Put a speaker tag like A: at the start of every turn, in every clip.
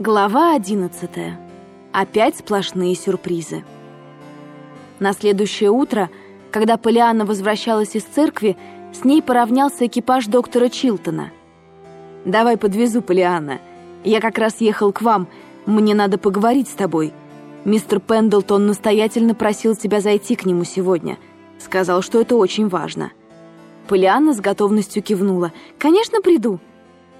A: Глава 11. Опять сплошные сюрпризы. На следующее утро, когда Полианна возвращалась из церкви, с ней поравнялся экипаж доктора Чилтона. «Давай подвезу, Полианна. Я как раз ехал к вам. Мне надо поговорить с тобой. Мистер Пендлтон настоятельно просил тебя зайти к нему сегодня. Сказал, что это очень важно». Полианна с готовностью кивнула. «Конечно, приду».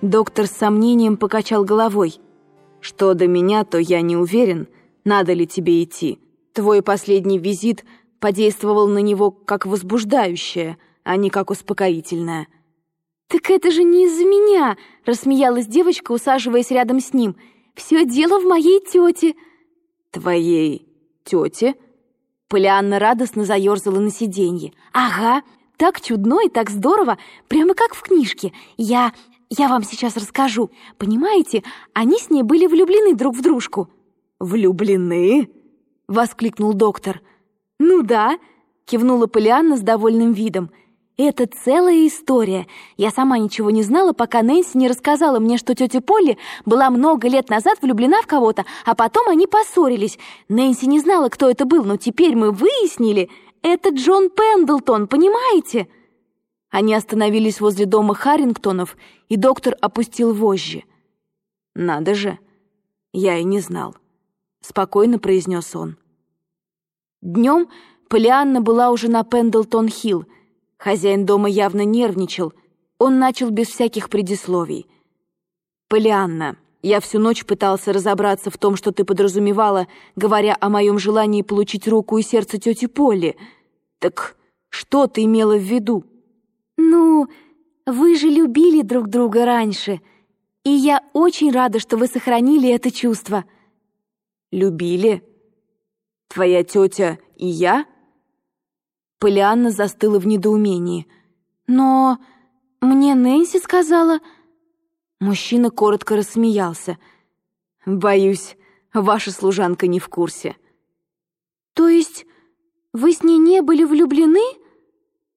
A: Доктор с сомнением покачал головой. «Что до меня, то я не уверен, надо ли тебе идти. Твой последний визит подействовал на него как возбуждающее, а не как успокоительное».
B: «Так это же не из-за меня!» — рассмеялась девочка, усаживаясь рядом с ним. «Все дело в моей тете».
A: «Твоей тете?» Полианна радостно заерзала на сиденье.
B: «Ага, так чудно и так здорово, прямо как в книжке. Я я вам сейчас расскажу. Понимаете, они с ней были влюблены друг в дружку».
A: «Влюблены?» — воскликнул доктор.
B: «Ну да», — кивнула Полианна с довольным видом. «Это целая история. Я сама ничего не знала, пока Нэнси не рассказала мне, что тетя Полли была много лет назад влюблена в кого-то, а потом они поссорились. Нэнси не знала, кто это был, но теперь мы выяснили, это Джон Пендлтон, понимаете?»
A: Они остановились возле дома Харрингтонов, и доктор опустил вожжи. «Надо же! Я и не знал», — спокойно произнес он. Днем Полианна была уже на Пендлтон-Хилл. Хозяин дома явно нервничал. Он начал без всяких предисловий. «Полианна, я всю ночь пытался разобраться в том, что ты подразумевала, говоря о моем желании получить руку и сердце тети Полли. Так что ты имела в виду?»
B: «Ну, вы же любили друг друга раньше, и я очень рада, что вы сохранили это чувство».
A: «Любили? Твоя тетя и я?» Полианна застыла в недоумении.
B: «Но мне Нэнси сказала...»
A: Мужчина коротко рассмеялся. «Боюсь, ваша служанка не в курсе».
B: «То есть вы с ней не были влюблены?»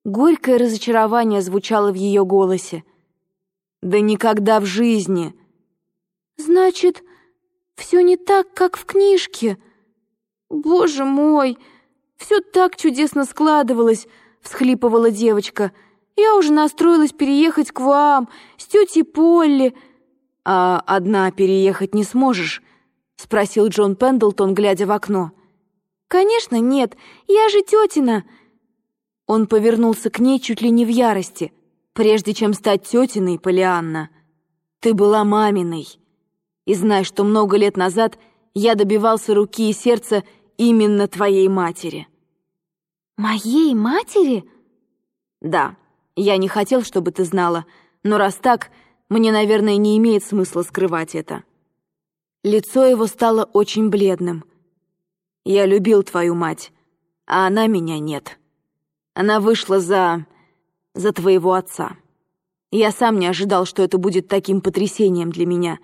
A: Горькое разочарование звучало в ее голосе. «Да никогда в жизни!»
B: «Значит, все не так, как в книжке. Боже мой, все так чудесно складывалось!» — всхлипывала девочка. «Я уже настроилась переехать к вам с тетей Полли».
A: «А одна переехать не сможешь?» — спросил Джон Пендлтон, глядя в окно.
B: «Конечно нет, я же тетина!»
A: Он повернулся к ней чуть ли не в ярости. «Прежде чем стать тетиной, Полианна, ты была маминой. И знай, что много лет назад я добивался руки и сердца именно твоей матери».
B: «Моей матери?»
A: «Да, я не хотел, чтобы ты знала, но раз так, мне, наверное, не имеет смысла скрывать это». Лицо его стало очень бледным. «Я любил твою мать, а она меня нет». Она вышла за... за твоего отца. Я сам не ожидал, что это будет таким потрясением для меня.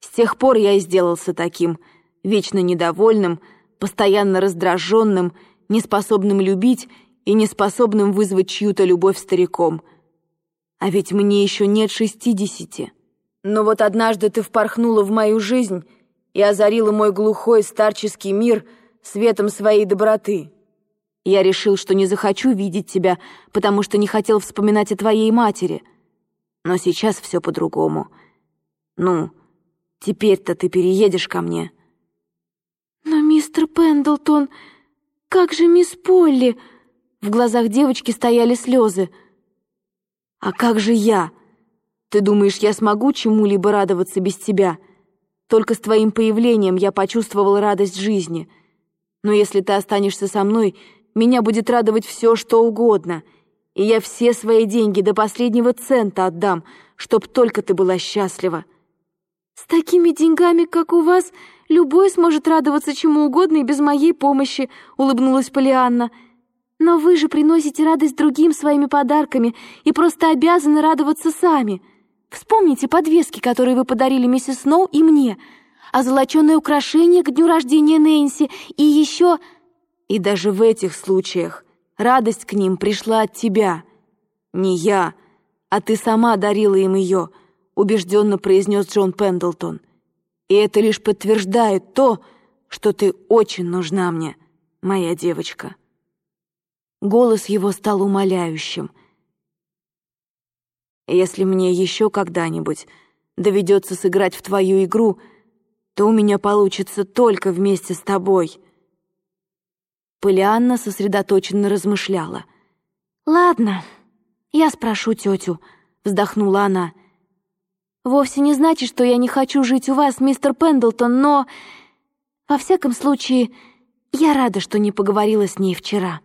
A: С тех пор я и сделался таким, вечно недовольным, постоянно раздраженным, неспособным любить и неспособным вызвать чью-то любовь стариком. А ведь мне еще нет шестидесяти. Но вот однажды ты впорхнула в мою жизнь и озарила мой глухой старческий мир светом своей доброты. Я решил, что не захочу видеть тебя, потому что не хотел вспоминать о твоей матери. Но сейчас все по-другому. Ну, теперь-то ты переедешь ко мне».
B: «Но, мистер Пендлтон, как же мисс Полли?» В глазах девочки стояли слезы.
A: «А как же я? Ты думаешь, я смогу чему-либо радоваться без тебя? Только с твоим появлением я почувствовал радость жизни. Но если ты останешься со мной, меня будет радовать все, что угодно, и я все свои деньги до последнего цента отдам, чтоб только ты была счастлива.
B: С такими деньгами, как у вас, любой сможет радоваться чему угодно и без моей помощи, улыбнулась Полианна. Но вы же приносите радость другим своими подарками и просто обязаны радоваться сами. Вспомните подвески, которые вы подарили миссис Сноу и мне, а золоченое украшение к дню рождения Нэнси и еще...
A: И даже в этих случаях радость к ним пришла от тебя. Не я, а ты сама дарила им ее, убежденно произнес Джон Пендлтон. И это лишь подтверждает то, что ты очень нужна мне, моя девочка». Голос его стал умоляющим. «Если мне еще когда-нибудь доведется сыграть в твою игру, то у меня получится только вместе с тобой». Полианна сосредоточенно размышляла.
B: «Ладно, я спрошу тетю», — вздохнула она. «Вовсе не значит, что я не хочу жить у вас, мистер Пендлтон, но, во всяком случае, я рада, что не поговорила с ней вчера».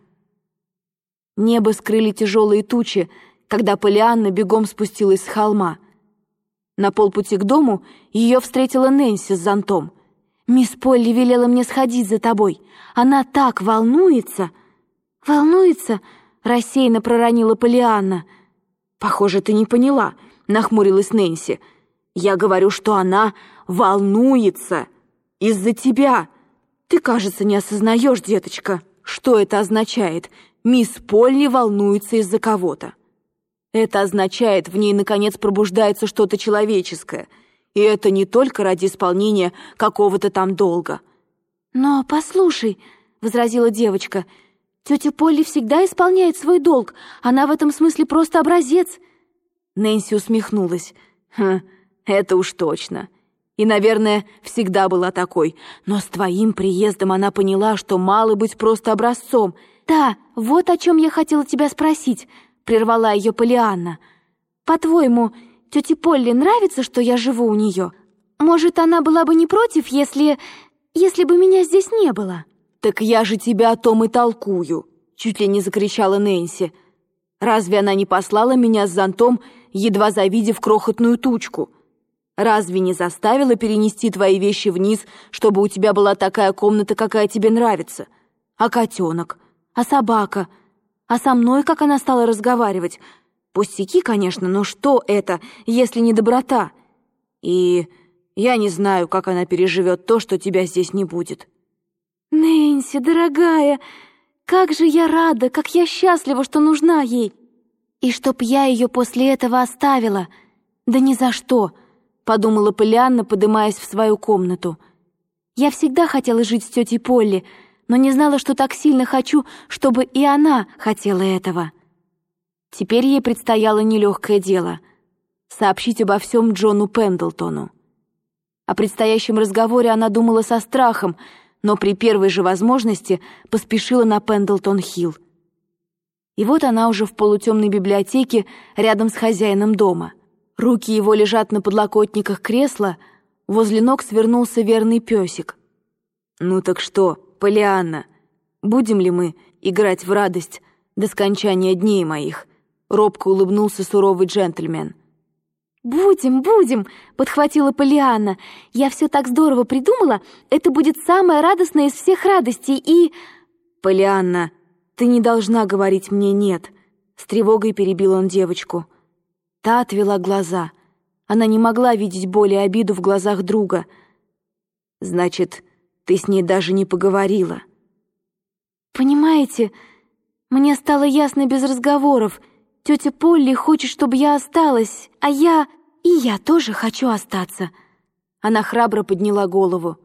A: Небо скрыли тяжелые тучи, когда Полианна бегом спустилась с холма. На полпути к дому ее встретила Нэнси с зонтом.
B: «Мисс Полли велела мне сходить за тобой. Она так волнуется!» «Волнуется?» — рассеянно проронила Полианна.
A: «Похоже, ты не поняла», — нахмурилась Нэнси. «Я говорю, что она волнуется из-за тебя. Ты, кажется, не осознаешь, деточка, что это означает. Мисс Полли волнуется из-за кого-то. Это означает, в ней, наконец, пробуждается что-то человеческое. И это не только ради исполнения какого-то там долга».
B: «Но послушай», — возразила девочка, — «тетя Полли всегда исполняет свой долг. Она в этом смысле просто образец».
A: Нэнси усмехнулась. «Хм, это уж точно. И, наверное, всегда была такой. Но с твоим приездом она поняла, что мало быть просто образцом.
B: Да, вот о чем я хотела тебя спросить», — прервала ее Полианна. «По-твоему, тете Полли нравится, что я живу у нее? Может, она была бы не против, если... если бы меня здесь не было?»
A: «Так я же тебя о том и толкую», — чуть ли не закричала Нэнси. «Разве она не послала меня с зонтом, едва завидев крохотную тучку? Разве не заставила перенести твои вещи вниз, чтобы у тебя была такая комната, какая тебе нравится? А котенок? А собака? А со мной как она стала разговаривать? Пустяки, конечно, но что это, если не доброта? И я не знаю, как она переживет то, что тебя здесь не будет».
B: «Нэнси, дорогая, как же я рада, как я счастлива, что нужна ей!» И чтоб я ее после этого оставила. Да ни за что, подумала Полианна, подымаясь в свою комнату. Я всегда хотела жить с тетей Полли, но не знала, что так сильно хочу, чтобы и она хотела этого. Теперь ей предстояло нелегкое дело — сообщить обо всем Джону Пендлтону. О предстоящем разговоре она думала со страхом, но при первой же возможности поспешила на Пендлтон-Хилл. И вот она уже в полутемной библиотеке рядом с хозяином дома. Руки его лежат на подлокотниках кресла, возле ног свернулся верный песик. «Ну так что, Полианна, будем ли мы играть в радость до скончания дней моих?» Робко улыбнулся суровый джентльмен. «Будем, будем!» — подхватила Полианна. «Я все так здорово придумала. Это будет самая радостная из всех радостей и...»
A: «Полианна, ты не должна говорить мне «нет», — с тревогой перебил он девочку. Та отвела глаза. Она не могла видеть боли и обиду в глазах друга. «Значит, ты с ней даже не поговорила?»
B: «Понимаете, мне стало ясно без разговоров. Тетя Полли хочет, чтобы я осталась, а я... и я тоже хочу остаться».
A: Она храбро подняла голову.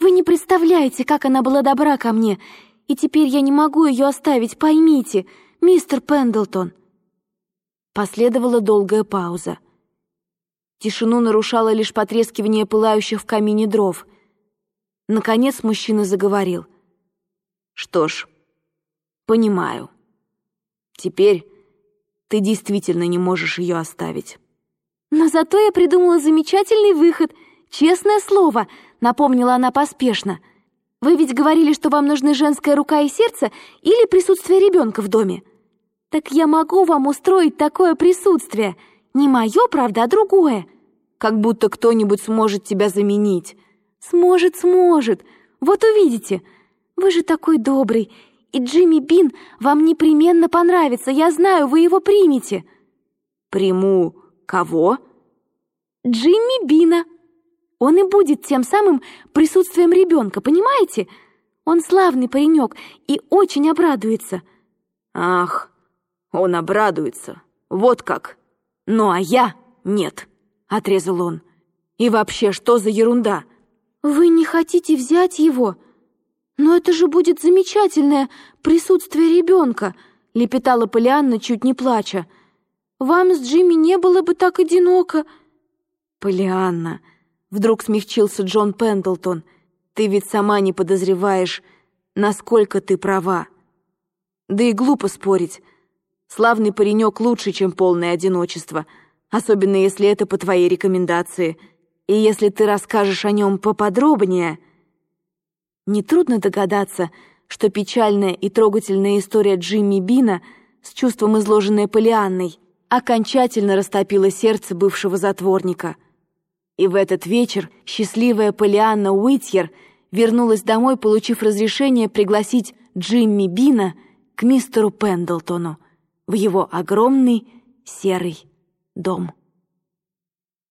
B: «Вы не представляете, как она была добра ко мне, и теперь я не могу ее оставить, поймите, мистер Пендлтон».
A: Последовала долгая пауза. Тишину нарушало лишь потрескивание пылающих в камине дров. Наконец мужчина заговорил. «Что ж, понимаю. Теперь ты действительно не можешь ее оставить».
B: «Но зато я придумала замечательный выход, честное слово», — напомнила она поспешно. Вы ведь говорили, что вам нужны женская рука и сердце или присутствие ребенка в доме. Так я могу вам устроить такое присутствие. Не мое, правда, а другое.
A: Как будто кто-нибудь сможет тебя заменить.
B: Сможет, сможет. Вот увидите. Вы же такой добрый. И Джимми Бин вам непременно понравится. Я знаю, вы его примете.
A: Приму кого?
B: Джимми Бина. Он и будет тем самым присутствием ребенка, понимаете? Он славный паренек и очень обрадуется».
A: «Ах, он обрадуется, вот как! Ну а я нет», — отрезал он. «И вообще, что за ерунда?
B: «Вы не хотите взять его? Но это же будет замечательное присутствие ребенка!» — лепетала Полианна, чуть не плача. «Вам с Джимми не было бы так одиноко!»
A: «Полианна!» — вдруг смягчился Джон Пендлтон. «Ты ведь сама не подозреваешь, насколько ты права. Да и глупо спорить. Славный паренек лучше, чем полное одиночество, особенно если это по твоей рекомендации. И если ты расскажешь о нем поподробнее...» Нетрудно догадаться, что печальная и трогательная история Джимми Бина, с чувством изложенная Полианной, окончательно растопила сердце бывшего затворника. И в этот вечер счастливая Полианна Уитьер вернулась домой, получив разрешение пригласить Джимми Бина к мистеру Пендлтону в его огромный серый дом.